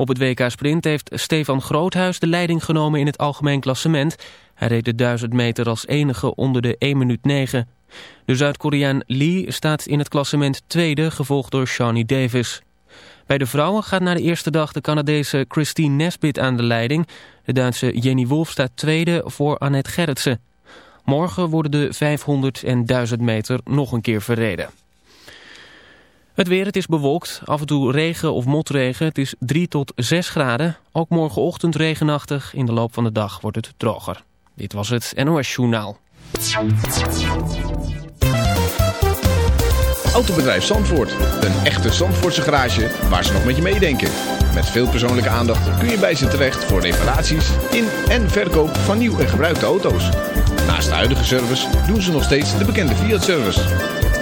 Op het WK Sprint heeft Stefan Groothuis de leiding genomen in het algemeen klassement. Hij reed de 1000 meter als enige onder de 1 minuut 9. De Zuid-Koreaan Lee staat in het klassement tweede, gevolgd door Shawnee Davis. Bij de vrouwen gaat na de eerste dag de Canadese Christine Nesbit aan de leiding. De Duitse Jenny Wolf staat tweede voor Annette Gerritsen. Morgen worden de 500 en 1000 meter nog een keer verreden. Het weer, het is bewolkt, af en toe regen of motregen. Het is 3 tot 6 graden. Ook morgenochtend regenachtig. In de loop van de dag wordt het droger. Dit was het NOS Journaal. Autobedrijf Zandvoort. Een echte Zandvoortse garage waar ze nog met je meedenken. Met veel persoonlijke aandacht kun je bij ze terecht voor reparaties in en verkoop van nieuw en gebruikte auto's. Naast de huidige service doen ze nog steeds de bekende Fiat-service.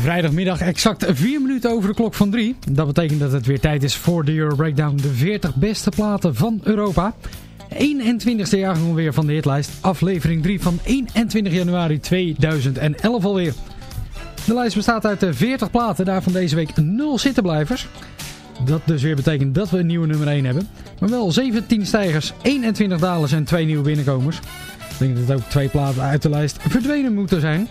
Vrijdagmiddag exact 4 minuten over de klok van 3. Dat betekent dat het weer tijd is voor de Euro Breakdown. De 40 beste platen van Europa. 21ste jaargang alweer van de hitlijst. Aflevering 3 van 21 januari 2011 alweer. De lijst bestaat uit de 40 platen. Daarvan deze week 0 zittenblijvers. Dat dus weer betekent dat we een nieuwe nummer 1 hebben. Maar wel 17 stijgers, 21 dalers en 2 nieuwe binnenkomers. Ik denk dat ook twee platen uit de lijst verdwenen moeten zijn.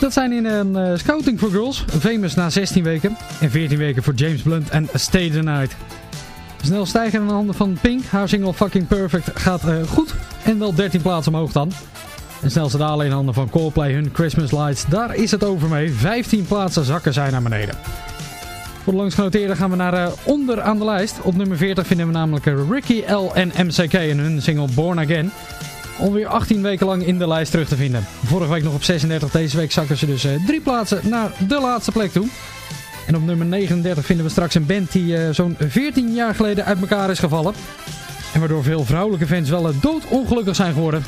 Dat zijn in een eh, Scouting for Girls, Famous na 16 weken. En 14 weken voor James Blunt en Stay the Night. Snel stijgen in de handen van Pink. Haar single Fucking Perfect gaat eh, goed. En wel 13 plaatsen omhoog dan. En snelste dalen in handen van Coldplay hun Christmas Lights. Daar is het over mee. 15 plaatsen zakken zij naar beneden. Voor de langsgenoteerden gaan we naar eh, onder aan de lijst. Op nummer 40 vinden we namelijk Ricky L en MCK en hun single Born Again. Alweer 18 weken lang in de lijst terug te vinden. Vorige week nog op 36, deze week zakken ze dus eh, drie plaatsen naar de laatste plek toe. En op nummer 39 vinden we straks een band die eh, zo'n 14 jaar geleden uit elkaar is gevallen. En waardoor veel vrouwelijke fans wel eh, doodongelukkig zijn geworden.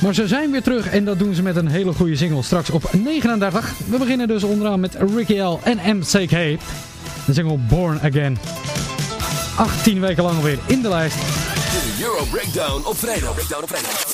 Maar ze zijn weer terug en dat doen ze met een hele goede single. Straks op 39. We beginnen dus onderaan met Ricky L en MCK. De single Born Again. 18 weken lang alweer in de lijst. De Euro Breakdown op vrijdag. Breakdown op vrijdag.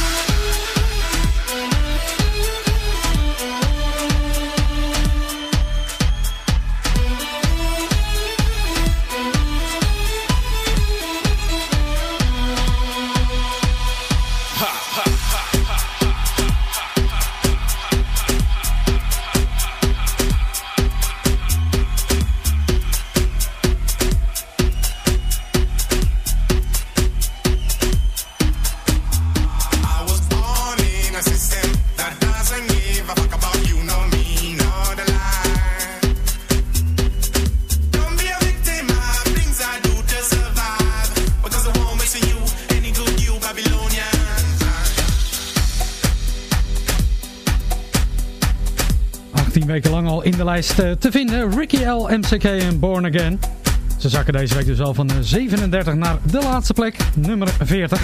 Eh, te vinden. Ricky L, MCK en Born Again. Ze zakken deze week dus al van eh, 37 naar de laatste plek, nummer 40.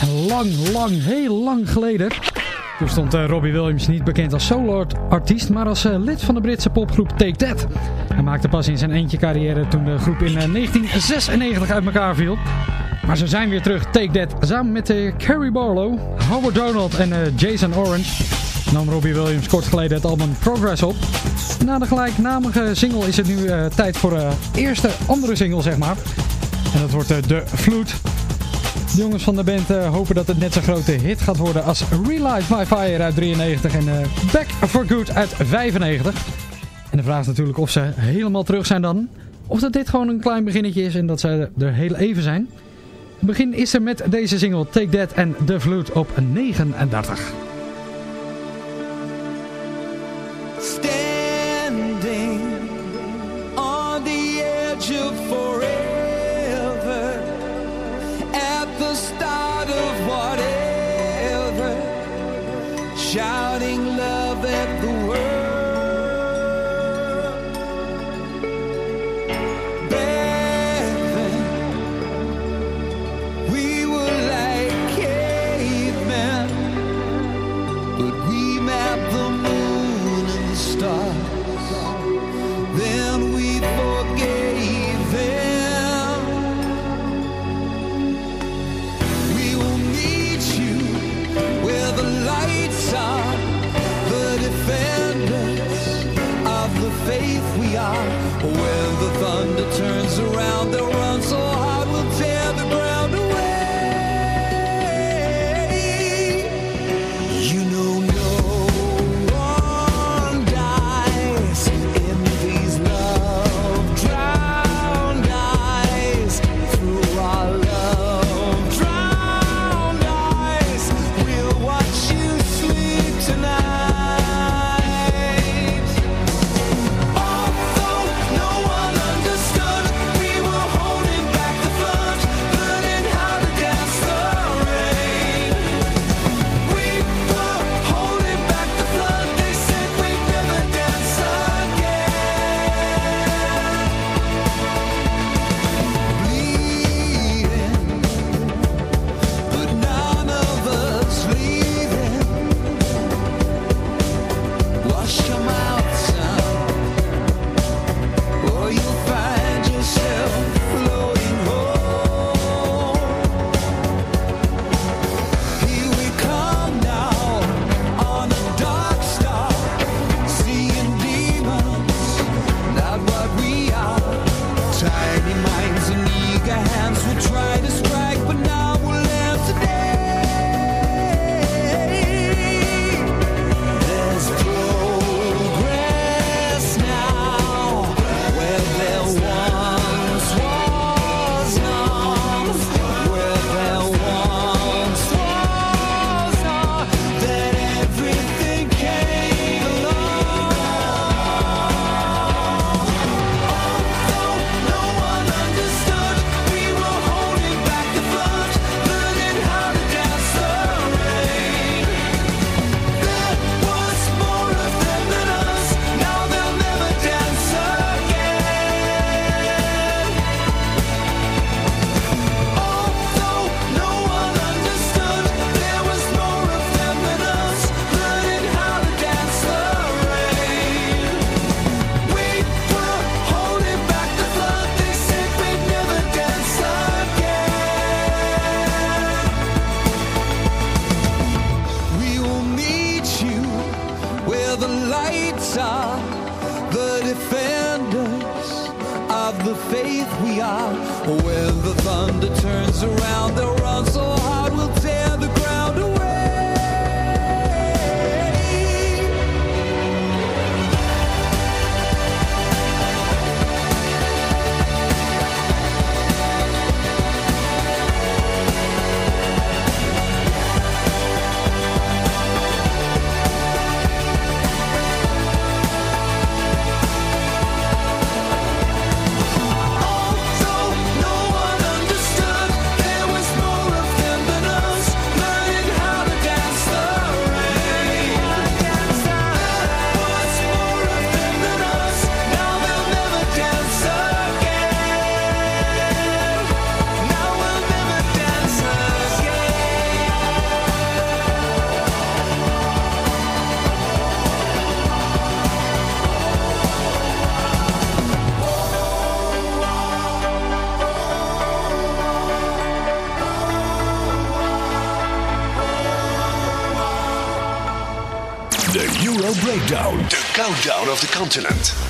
En lang, lang, heel lang geleden. Toen stond eh, Robbie Williams niet bekend als solo-artiest, maar als eh, lid van de Britse popgroep Take That. Hij maakte pas in zijn eentje carrière toen de groep in eh, 1996 uit elkaar viel. Maar ze zijn weer terug, Take That, samen met eh, Carrie Barlow, Howard Donald en eh, Jason Orange. Nam Robbie Williams kort geleden het album Progress op. Na de gelijknamige single is het nu eh, tijd voor de eerste andere single, zeg maar. En dat wordt eh, The Flute. De jongens van de band eh, hopen dat het net zo'n grote hit gaat worden als Relive My Fire uit 93 en eh, Back for Good uit 95. En de vraag is natuurlijk of ze helemaal terug zijn dan. Of dat dit gewoon een klein beginnetje is en dat ze er heel even zijn. Het begin is er met deze single Take That en The Flute op 39. Continent.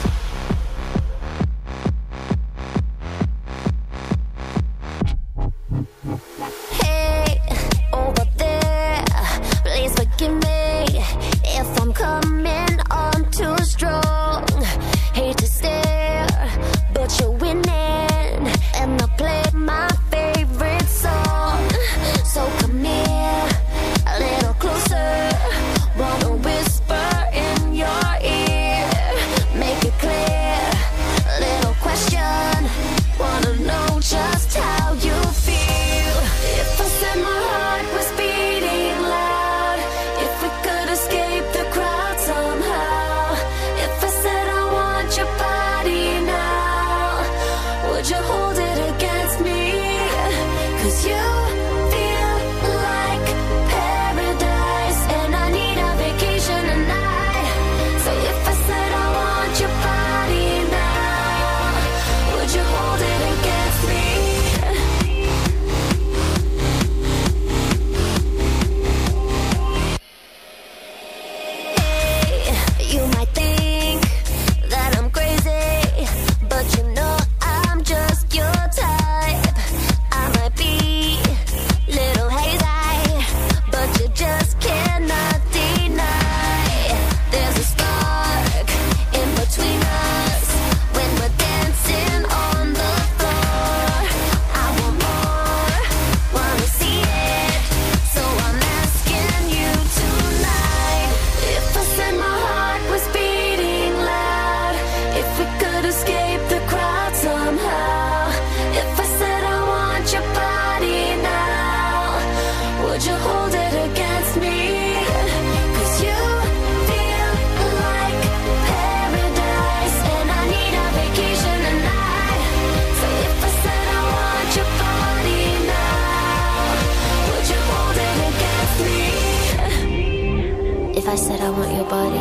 I said I want your body,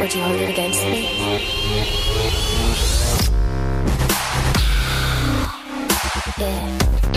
would you hold it against me? Yeah.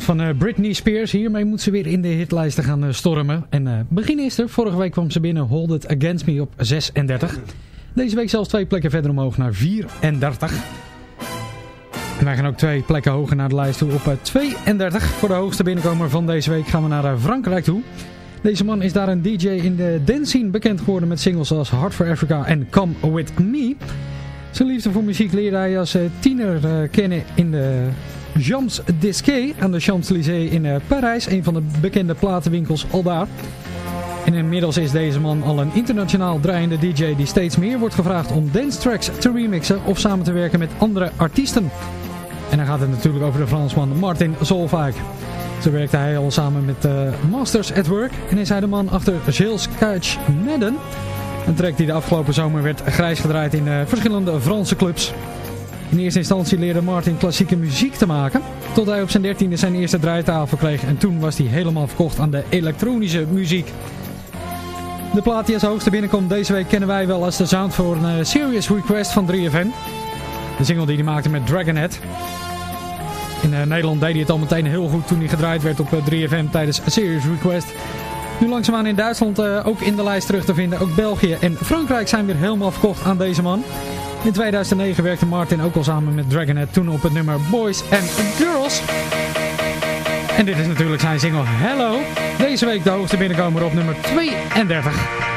Van eh, Britney Spears. Hiermee moet ze weer in de hitlijsten gaan eh, stormen. En eh, begin is er. Vorige week kwam ze binnen Hold It Against Me op 36. Deze week zelfs twee plekken verder omhoog naar 34. En wij gaan ook twee plekken hoger naar de lijst toe op eh, 32. Voor de hoogste binnenkomer van deze week gaan we naar Frankrijk toe. Deze man is daar een DJ in de dance scene bekend geworden met singles als Heart for Africa en Come With Me. Zijn liefde voor muziek leerde hij als tiener kennen in de Champs Disquet aan de Champs-Élysées in eh, Parijs. Een van de bekende platenwinkels al daar. En inmiddels is deze man al een internationaal draaiende DJ die steeds meer wordt gevraagd om dance tracks te remixen of samen te werken met andere artiesten. En dan gaat het natuurlijk over de Fransman Martin Solveig. Zo werkte hij al samen met eh, Masters at Work en is hij de man achter Gilles Couch Madden. Een track die de afgelopen zomer werd grijs gedraaid in eh, verschillende Franse clubs. In eerste instantie leerde Martin klassieke muziek te maken. Tot hij op zijn dertiende zijn eerste draaitafel kreeg. En toen was hij helemaal verkocht aan de elektronische muziek. De plaat die als hoogste binnenkomt deze week kennen wij wel als de sound voor een eh, Serious Request van 3FM. De single die hij maakte met Dragonhead. In eh, Nederland deed hij het al meteen heel goed toen hij gedraaid werd op eh, 3FM tijdens Serious Request. Nu langzaamaan in Duitsland ook in de lijst terug te vinden. Ook België en Frankrijk zijn weer helemaal verkocht aan deze man. In 2009 werkte Martin ook al samen met Dragonhead toen op het nummer Boys and Girls. En dit is natuurlijk zijn single Hello. Deze week de hoogste binnenkomer op nummer 32.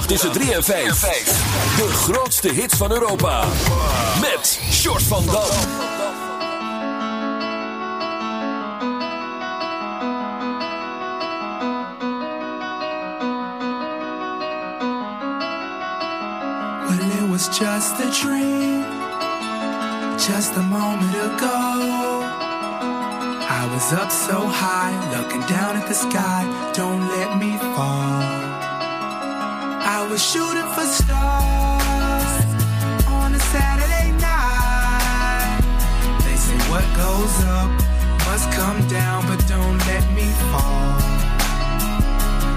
Vrijdagmiddag tussen 3 en 5. De grootste hits van Europa. Met Short van Dam. Well, it was just a dream, just a moment ago. I was up so high, looking down at the sky. Don't let me fall. Was shooting for stars on a Saturday night. They say what goes up must come down, but don't let me fall.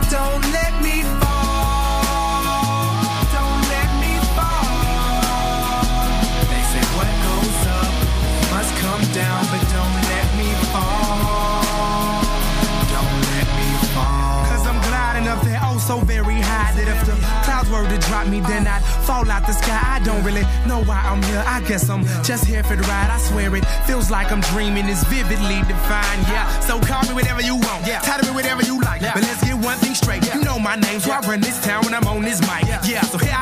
Don't let me fall. Don't let me fall. They say what goes up must come down, but don't let me fall. Don't let me fall. Cause I'm gliding up there oh so very high that if the were to drop me, then I'd fall out the sky. I don't really know why I'm here. I guess I'm just here for the ride. I swear it feels like I'm dreaming. It's vividly defined. Yeah. So call me whatever you want. Yeah. Title me whatever you like. Yeah. But let's get one thing straight. You know my name, so I run this town when I'm on this mic. Yeah. So here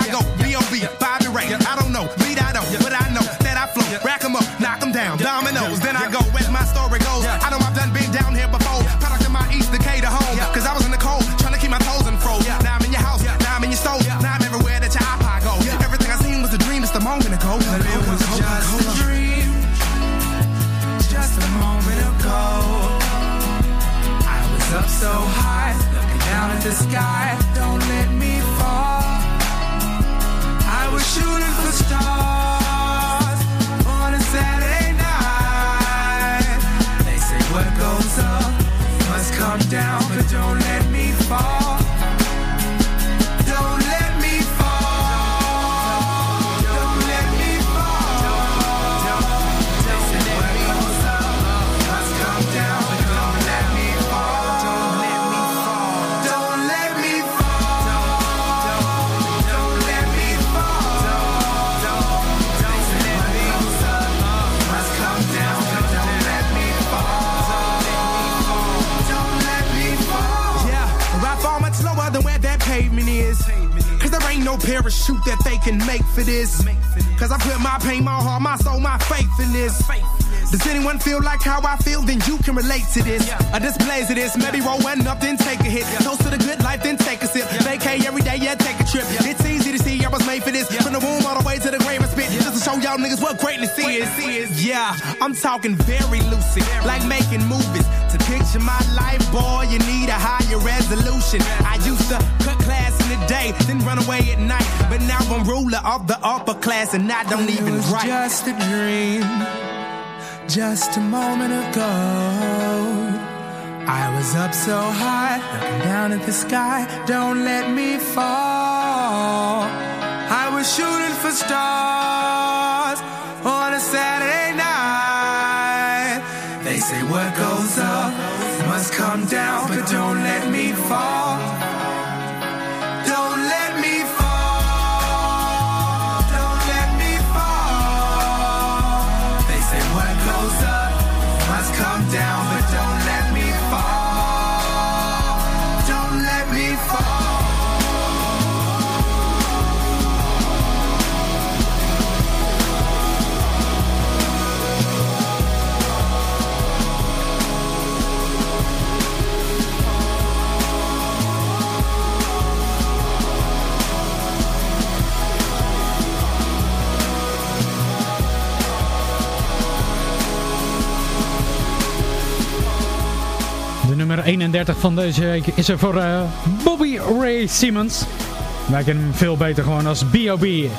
parachute that they can make for this. Cause I put my pain, my heart, my soul, my faith in this. Does anyone feel like how I feel? Then you can relate to this. A displays of this. Maybe roll one up, then take a hit. Toast to the good life, then take a sip. Vacay every day, yeah, take a trip. It's easy to see I was made for this. From the womb all the way to the grave and spit. Just to show y'all niggas what greatness is. Yeah, I'm talking very lucid. Like making movies. Picture my life, boy, you need a higher resolution. I used to cut class in the day, then run away at night. But now I'm ruler of the upper class, and I don't even write. Just a dream just a moment ago. I was up so high, looking down at the sky. Don't let me fall. I was shooting for stars on a Saturday night. They say what goes must come down, but don't let me fall. Nummer 31 van deze week is er voor eh, Bobby Ray Simmons. Wij kennen hem veel beter gewoon als B.O.B. In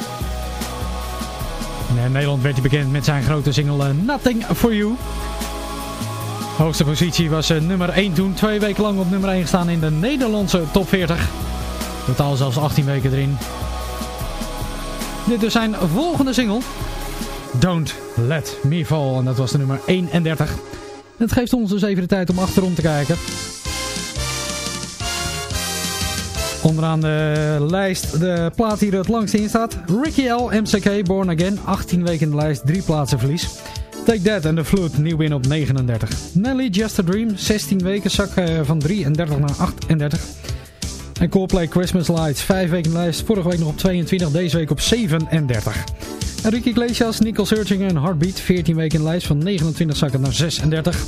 Nederland werd hij bekend met zijn grote single eh, Nothing For You. Hoogste positie was eh, nummer 1 toen. Twee weken lang op nummer 1 gestaan in de Nederlandse top 40. Totaal zelfs 18 weken erin. Dit is zijn volgende single. Don't Let Me Fall. En dat was de nummer 31. Het geeft ons dus even de tijd om achterom te kijken. Onderaan de lijst de plaat die er het langst in staat. Ricky L. MCK Born Again. 18 weken in de lijst, 3 plaatsen verlies. Take That en The Flood, nieuw win op 39. Nelly, Just a Dream, 16 weken, zak eh, van 33 naar 38. En Coldplay Christmas Lights, 5 weken in de lijst, vorige week nog op 22, deze week op 37. Ricky Iglesias, Nicole Searching en Heartbeat, 14 weken in de lijst, van 29 zakken naar 36.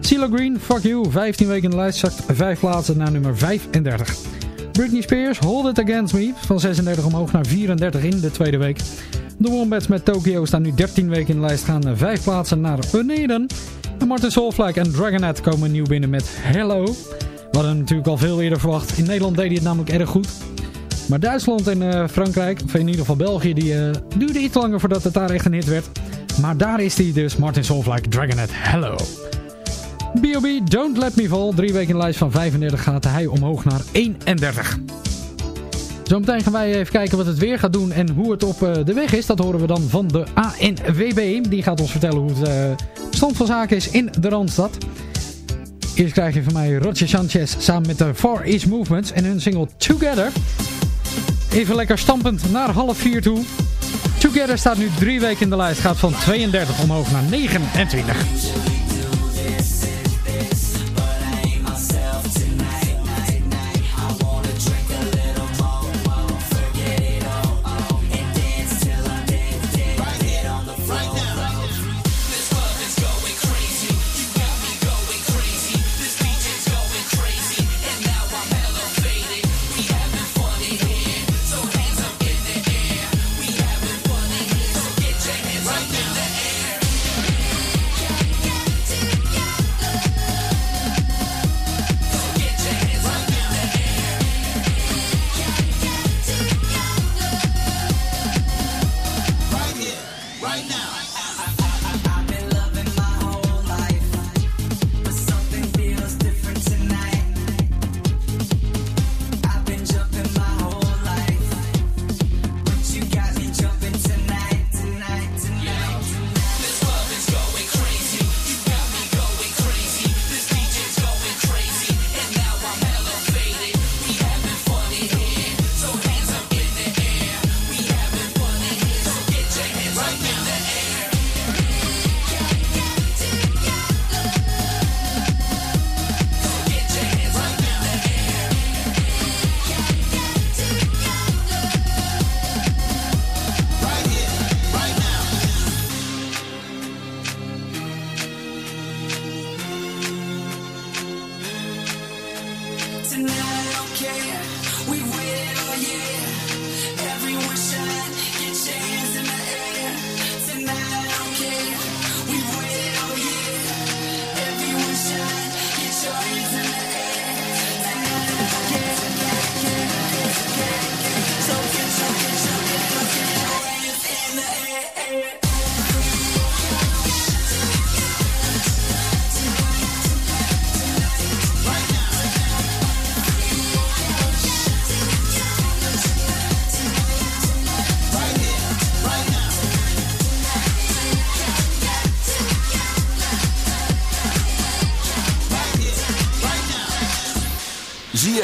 CeeLo Green, Fuck You, 15 weken in de lijst, zakt 5 plaatsen naar nummer 35. Britney Spears, Hold It Against Me, van 36 omhoog naar 34 in de tweede week. De Wombats met Tokyo staan nu 13 weken in de lijst, gaan 5 plaatsen naar beneden. En Martin Solveig en Dragonet komen nieuw binnen met Hello. We hadden natuurlijk al veel eerder verwacht. In Nederland deed hij het namelijk erg goed. Maar Duitsland en eh, Frankrijk, of in ieder geval België, die uh, duurde iets langer voordat het daar echt een werd. Maar daar is hij dus, Martin Solveig, Dragonet, Hello. B.O.B. Don't Let Me Fall. Drie weken in de lijst van 35 gaat hij omhoog naar 31. Zometeen gaan wij even kijken wat het weer gaat doen en hoe het op uh, de weg is. Dat horen we dan van de ANWB. Die gaat ons vertellen hoe het stand van zaken is in de Randstad. Eerst krijg je van mij Roger Sanchez samen met de Far East Movements en hun single Together. Even lekker stampend naar half vier toe. Together staat nu drie weken in de lijst. Gaat van 32 omhoog naar 29.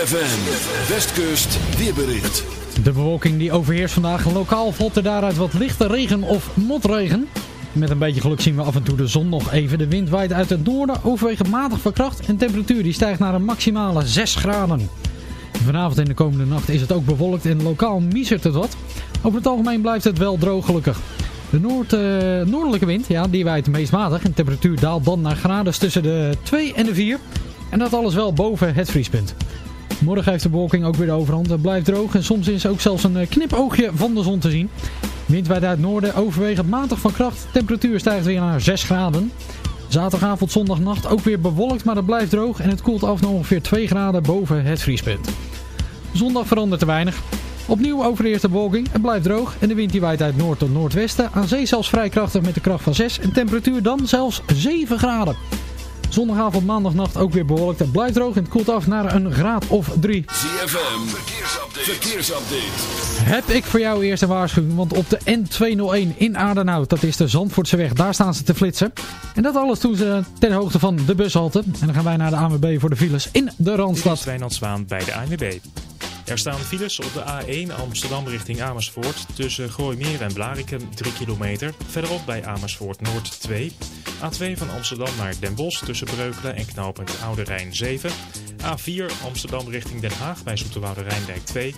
ZFM, Westkust, weerbericht. De bewolking die overheerst vandaag. Lokaal valt er daaruit wat lichte regen of motregen. Met een beetje geluk zien we af en toe de zon nog even. De wind waait uit het noorden, overwegend matig van kracht. En temperatuur die stijgt naar een maximale 6 graden. Vanavond en de komende nacht is het ook bewolkt en lokaal miezert het wat. Over het algemeen blijft het wel droog gelukkig. De noord, uh, noordelijke wind ja, die waait meest matig. En de temperatuur daalt dan naar graden tussen de 2 en de 4. En dat alles wel boven het vriespunt. Morgen heeft de bewolking ook weer de overhand. Het blijft droog en soms is ook zelfs een knipoogje van de zon te zien. Wind uit het noorden, overwegend matig van kracht. Temperatuur stijgt weer naar 6 graden. Zaterdagavond, zondagnacht ook weer bewolkt, maar het blijft droog. En het koelt af naar ongeveer 2 graden boven het vriespunt. Zondag verandert te weinig. Opnieuw overheerst de bewolking, het blijft droog en de wind die waait uit noord tot noordwesten. Aan zee zelfs vrij krachtig met de kracht van 6 en temperatuur dan zelfs 7 graden. Zondagavond, maandagnacht ook weer bewolkt. Het blijft droog en het koelt af naar een graad of 3. ZFM, verkeersupdate. verkeersupdate. Heb ik voor jou eerst een waarschuwing, want op de N201 in Aardenhout, dat is de Zandvoortse weg, daar staan ze te flitsen. En dat alles doen ze ten hoogte van de bushalte. En dan gaan wij naar de ANWB voor de files in de Randstad. Dit is Wijnand Zwaan bij de ANWB. Er staan files op de A1 Amsterdam richting Amersfoort tussen Gooimeer en Blarikum 3 kilometer. Verderop bij Amersfoort Noord 2. A2 van Amsterdam naar Den Bosch tussen Breukelen en knooppunt Oude Rijn 7. A4 Amsterdam richting Den Haag bij Zoeterwoude Rijndijk 2.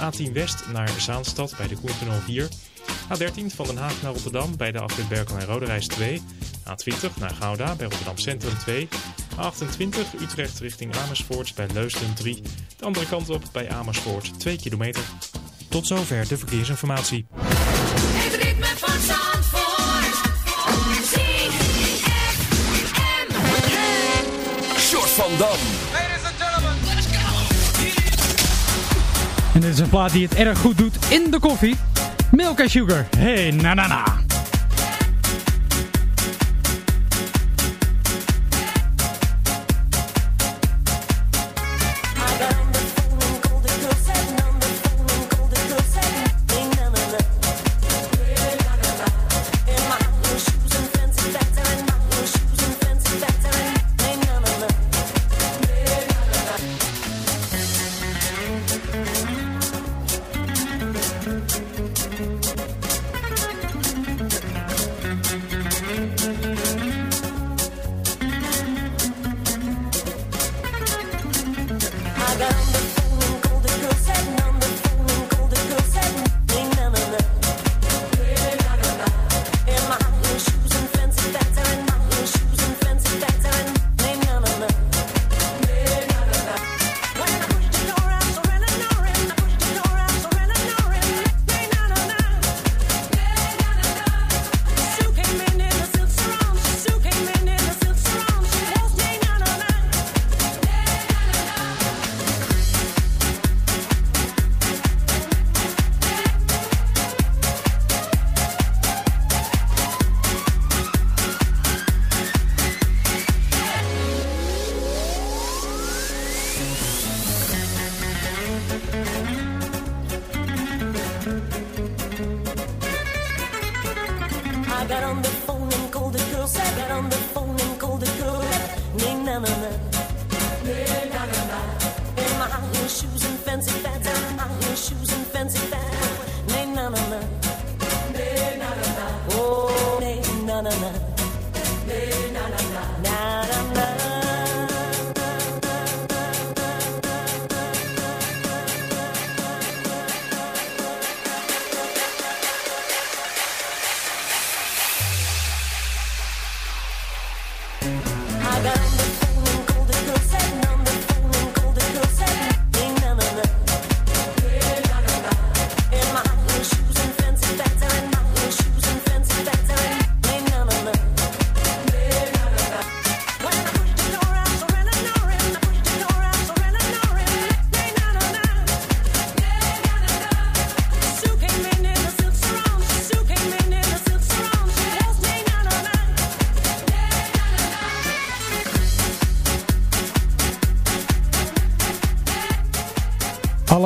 A10 West naar Zaanstad bij de Koentunnel 4. A13 van Den Haag naar Rotterdam bij de afrit Berkel en Roderijs 2. A20 naar Gouda bij Rotterdam Centrum 2. 28 Utrecht richting Amersfoort bij Leusden 3. De andere kant op bij Amersfoort 2 kilometer. Tot zover de verkeersinformatie. Het ritme van Zandvoort. Short van Ladies and gentlemen. Let's go. En dit is een plaat die het erg goed doet in de koffie. Milk and Sugar. Hey, na na na.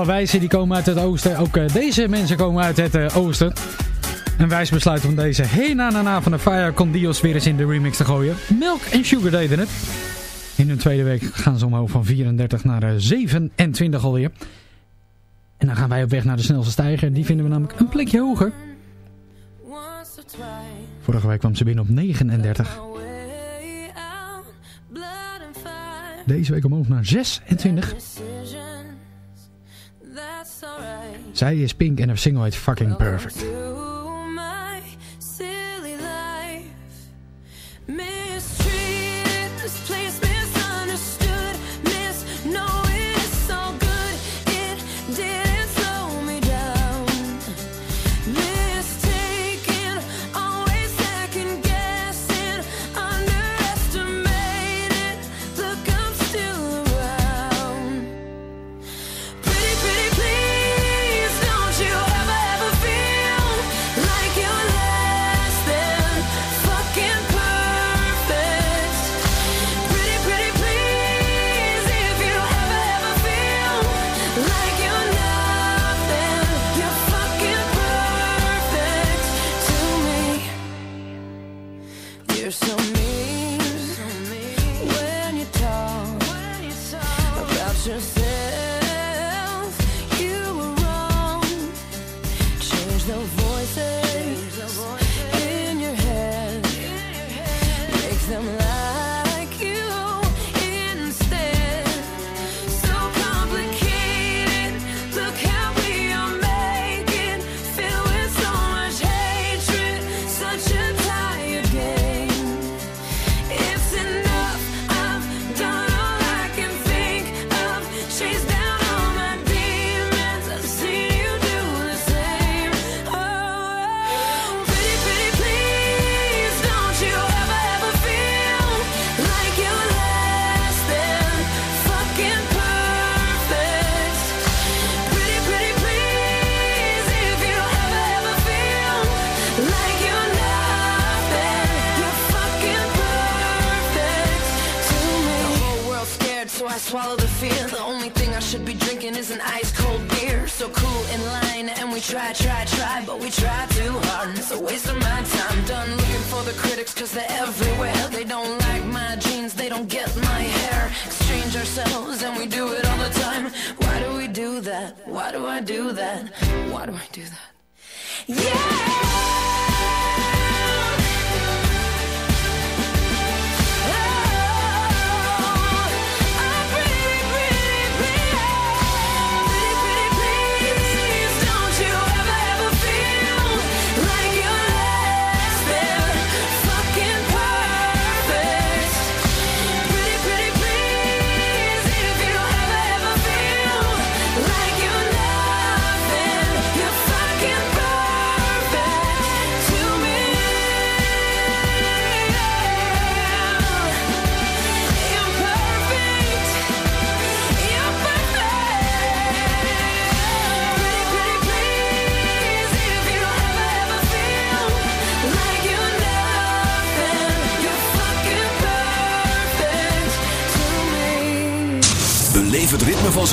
wijzen die komen uit het oosten. Ook eh, deze mensen komen uit het eh, oosten. Een wijs besluit om deze hena na na na van de Fire Condios weer eens in de remix te gooien. Milk en Sugar deden het. In hun tweede week gaan ze omhoog van 34 naar eh, 27 alweer. En dan gaan wij op weg naar de snelste stijger. Die vinden we namelijk een plekje hoger. Vorige week kwam ze binnen op 39. Deze week omhoog naar 26. Zij is Pink en haar single heet Fucking Perfect.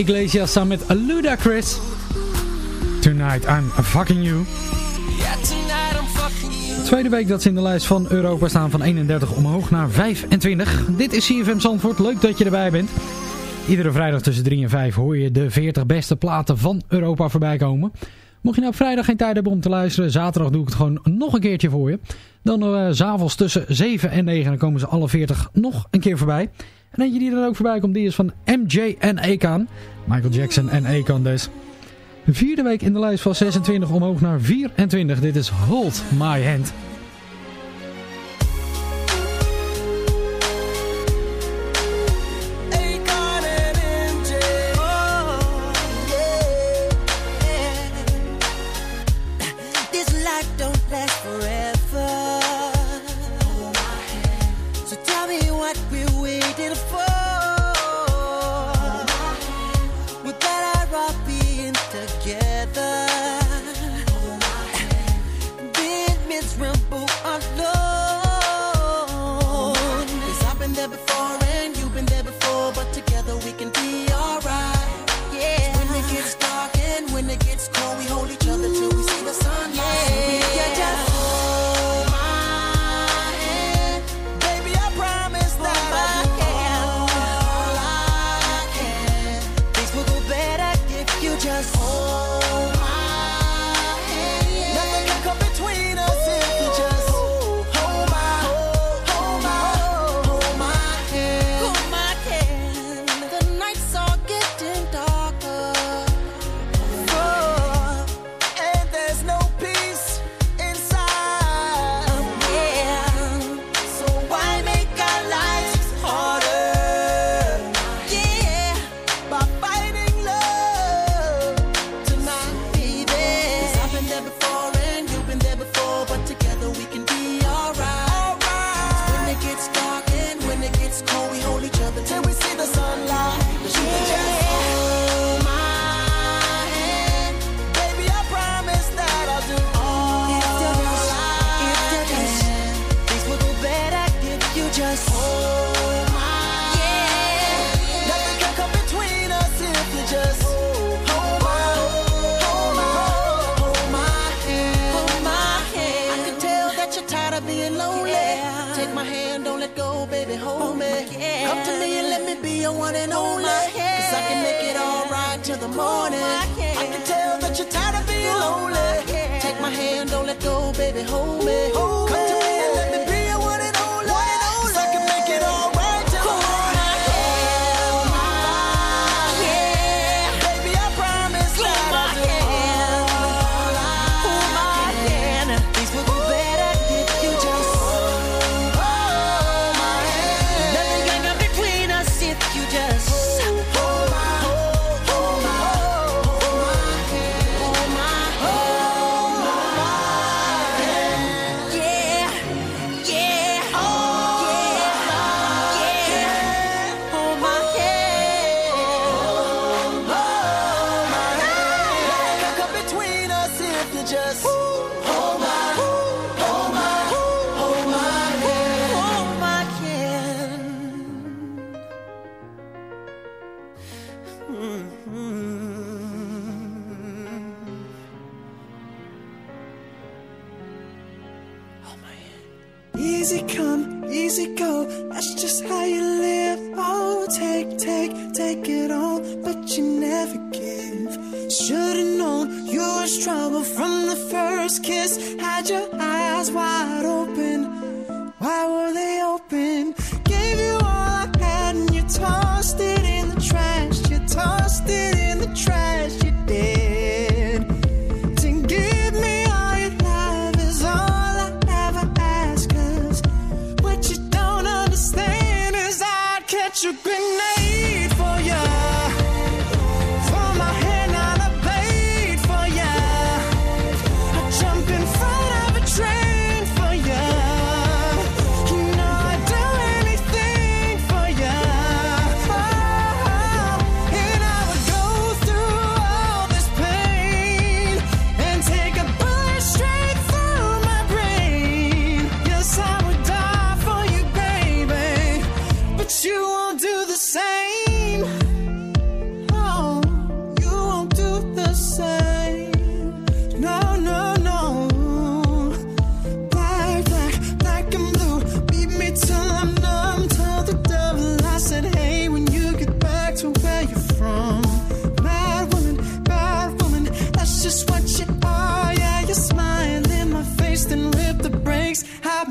Iglesias samen met Ludacris. Tonight I'm fucking you. Tweede week dat ze in de lijst van Europa staan van 31 omhoog naar 25. Dit is CFM Zandvoort. Leuk dat je erbij bent. Iedere vrijdag tussen 3 en 5 hoor je de 40 beste platen van Europa voorbij komen. Mocht je nou op vrijdag geen tijd hebben om te luisteren, zaterdag doe ik het gewoon nog een keertje voor je. Dan uh, s'avonds tussen 7 en 9, dan komen ze alle 40 nog een keer voorbij. En eentje die er ook voorbij komt, die is van MJ en Ekan. Michael Jackson en Ekan dus. De vierde week in de lijst van 26 omhoog naar 24. Dit is Hold My Hand.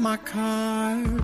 My car.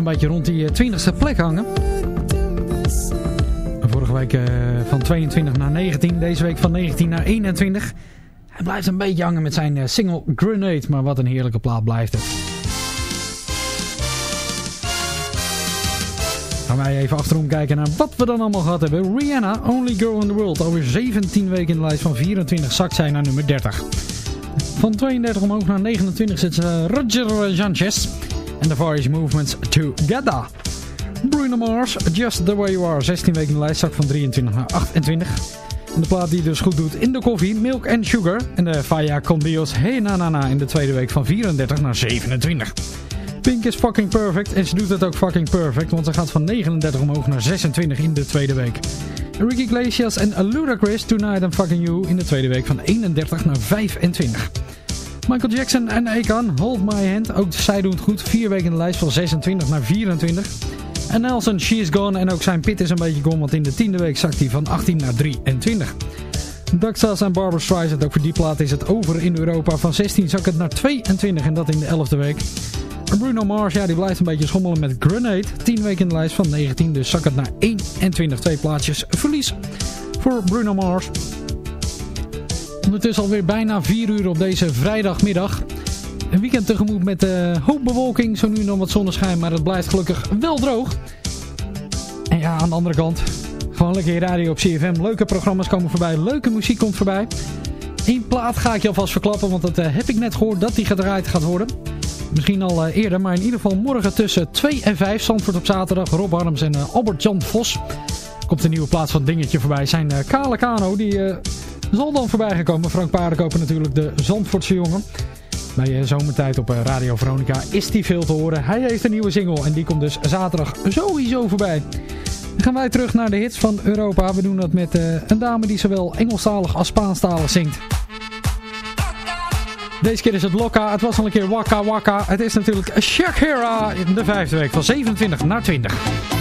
Een beetje rond die eh, 20ste plek hangen. Vorige week eh, van 22 naar 19. Deze week van 19 naar 21. Hij blijft een beetje hangen met zijn eh, single Grenade. Maar wat een heerlijke plaat blijft het. Gaan wij even achterom kijken naar wat we dan allemaal gehad hebben. Rihanna, Only Girl in the World. Alweer 17 weken in de lijst van 24 zakt zij naar nummer 30. Van 32 omhoog naar 29 zit Roger Sanchez. En Far East Movements Together. Bruno Mars, Just The Way You Are. 16 weken in de lijst, zak van 23 naar 28. En de plaat die dus goed doet in de koffie, Milk and Sugar. En de Faya Con Dios Hey Na Na Na in de tweede week van 34 naar 27. Pink is fucking perfect en ze doet het ook fucking perfect, want ze gaat van 39 omhoog naar 26 in de tweede week. Ricky Iglesias en Ludacris Tonight I'm Fucking You in de tweede week van 31 naar 25. Michael Jackson en Akon, Hold My Hand, ook zij doen het goed. Vier weken in de lijst van 26 naar 24. En Nelson, She Is Gone en ook zijn pit is een beetje gone, want in de tiende week zakt hij van 18 naar 23. Daxas en Barbara Streisand, ook voor die plaat is het over in Europa. Van 16 zak het naar 22 en dat in de 11e week. Bruno Mars, ja, die blijft een beetje schommelen met Grenade. 10 weken in de lijst van 19, dus zak het naar 21. Twee plaatsjes verlies voor Bruno Mars. Ondertussen alweer bijna 4 uur op deze vrijdagmiddag. Een weekend tegemoet met uh, hoop bewolking, zo nu nog wat zonneschijn, maar het blijft gelukkig wel droog. En ja, aan de andere kant, gewoon lekker radio op CFM. Leuke programma's komen voorbij, leuke muziek komt voorbij. Eén plaat ga ik je alvast verklappen, want dat uh, heb ik net gehoord dat die gedraaid gaat worden. Misschien al uh, eerder, maar in ieder geval morgen tussen 2 en 5. Zandvoort op zaterdag, Rob Harms en Albert-Jan Vos. Komt een nieuwe plaats van Dingetje voorbij. Zijn Kale Kano, die zal dan voorbij gaan komen. Frank Paardenkoper natuurlijk, de Zandvoortse jongen. Bij zomertijd op Radio Veronica is die veel te horen. Hij heeft een nieuwe single en die komt dus zaterdag sowieso voorbij. Dan gaan wij terug naar de hits van Europa. We doen dat met uh, een dame die zowel Engelstalig als Spaanstalig zingt. Deze keer is het Lokka. Het was al een keer Waka Waka. Het is natuurlijk Shakira in de vijfde week van 27 naar 20.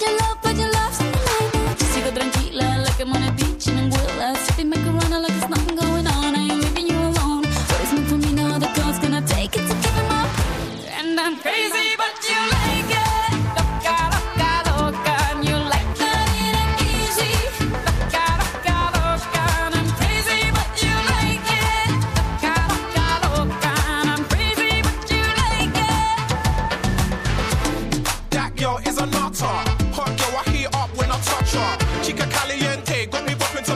Your love, love's in the night now. Just sigo tranquila, like I'm on a beach in Anguilla. Sipping macarona like there's nothing going on. I ain't leaving you alone. What is meant for me now, the God's gonna take it to give him up. And I'm crazy,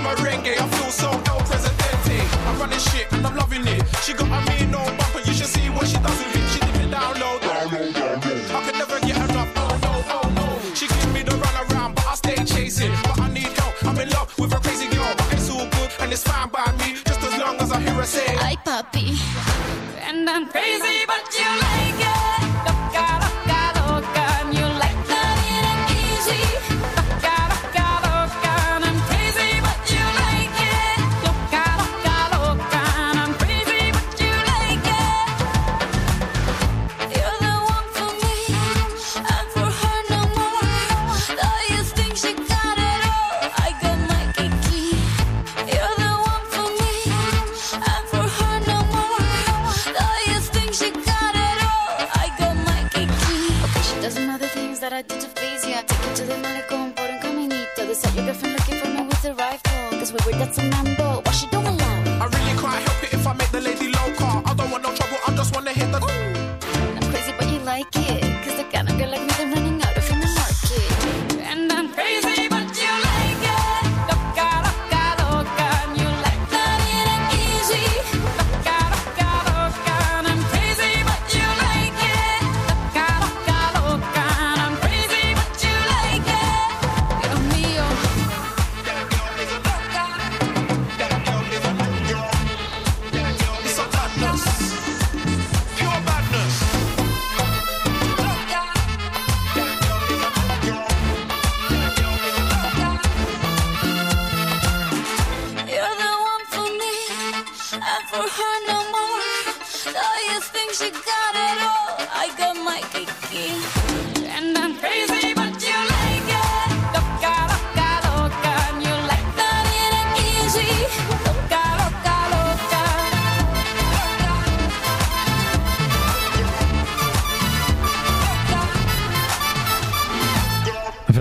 merengue. I feel so El Presidente. I'm running shit and I'm loving it. She got a mean no bumper. You should see what she does with it. She did it down low. I could never get enough. Oh no, oh no. She gives me the runaround, but I stay chasing. But I need help. I'm in love with a crazy girl, but it's all good and it's fine by me. Just as long as I hear her say. Ay, papi. And I'm crazy, but you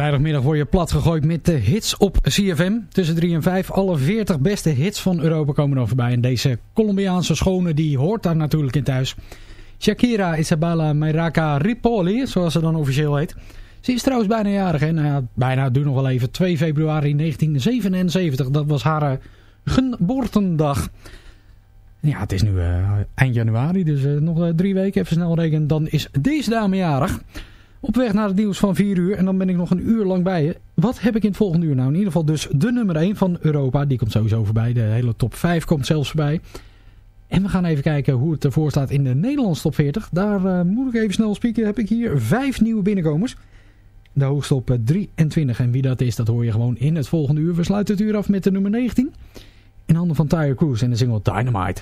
Vrijdagmiddag word je plat gegooid met de hits op CFM. Tussen 3 en 5. Alle 40 beste hits van Europa komen er voorbij. En deze Colombiaanse schone die hoort daar natuurlijk in thuis. Shakira Isabella Mayraka Ripoli, zoals ze dan officieel heet. Ze is trouwens bijna jarig. Hè? Nou ja, bijna, doe nog wel even. 2 februari 1977. Dat was haar eh, geboortendag. Ja, het is nu eh, eind januari. Dus eh, nog drie weken. Even snel rekenen. Dan is deze dame jarig. Op weg naar het nieuws van 4 uur. En dan ben ik nog een uur lang bij je. Wat heb ik in het volgende uur nou? In ieder geval dus de nummer 1 van Europa. Die komt sowieso voorbij. De hele top 5 komt zelfs voorbij. En we gaan even kijken hoe het ervoor staat in de Nederlandse top 40. Daar eh, moet ik even snel spieken. Heb ik hier vijf nieuwe binnenkomers. De hoogste op eh, 23. En wie dat is, dat hoor je gewoon in het volgende uur. We sluiten het uur af met de nummer 19. In handen van Tyre Cruise en de single Dynamite.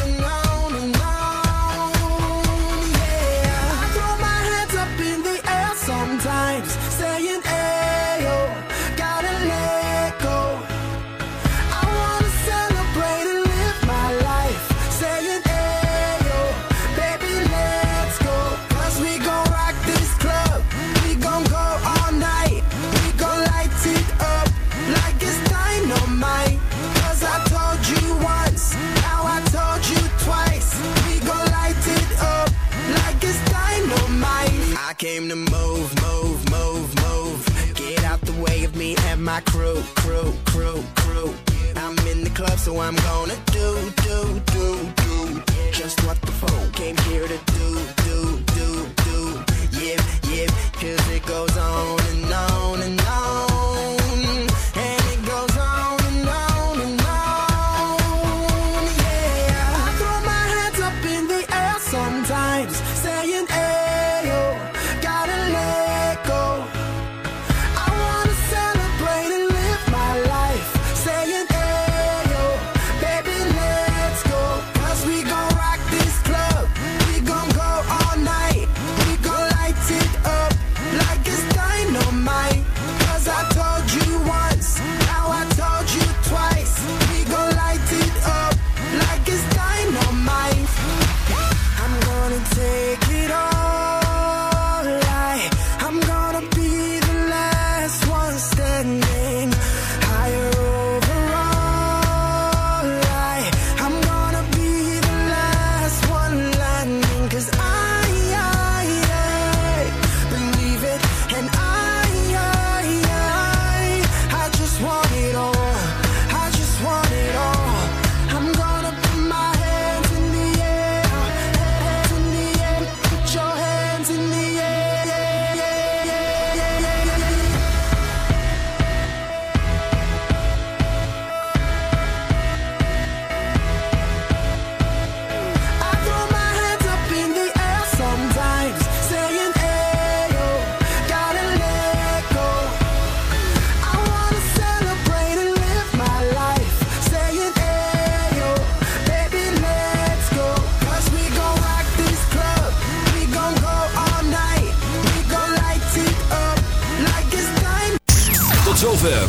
so I'm gonna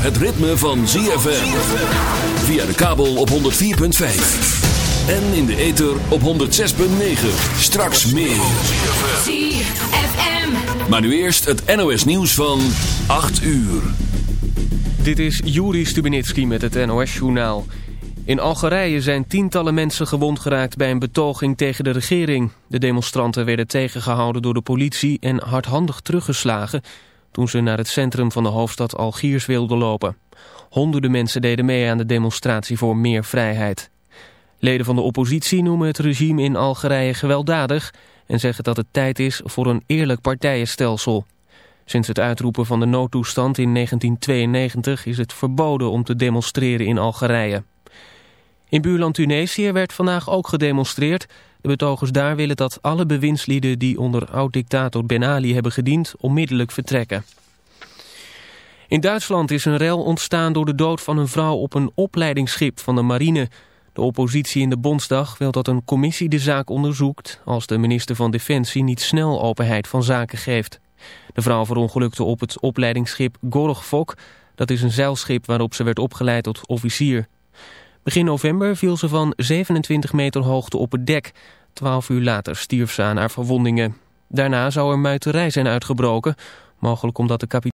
het ritme van ZFM. Via de kabel op 104.5. En in de ether op 106.9. Straks meer. ZFM. Maar nu eerst het NOS nieuws van 8 uur. Dit is Juri Stubenitski met het NOS-journaal. In Algerije zijn tientallen mensen gewond geraakt bij een betoging tegen de regering. De demonstranten werden tegengehouden door de politie en hardhandig teruggeslagen... toen ze naar het centrum van de hoofdstad Algiers wilden lopen. Honderden mensen deden mee aan de demonstratie voor meer vrijheid. Leden van de oppositie noemen het regime in Algerije gewelddadig... en zeggen dat het tijd is voor een eerlijk partijenstelsel. Sinds het uitroepen van de noodtoestand in 1992 is het verboden om te demonstreren in Algerije. In buurland Tunesië werd vandaag ook gedemonstreerd. De betogers daar willen dat alle bewindslieden die onder oud-dictator Ben Ali hebben gediend onmiddellijk vertrekken. In Duitsland is een rel ontstaan door de dood van een vrouw op een opleidingsschip van de marine. De oppositie in de Bondsdag wil dat een commissie de zaak onderzoekt... als de minister van Defensie niet snel openheid van zaken geeft. De vrouw verongelukte op het opleidingsschip Gorgfok. Dat is een zeilschip waarop ze werd opgeleid tot officier. Begin november viel ze van 27 meter hoogte op het dek. Twaalf uur later stierf ze aan haar verwondingen. Daarna zou er muiterij zijn uitgebroken, mogelijk omdat de kapitein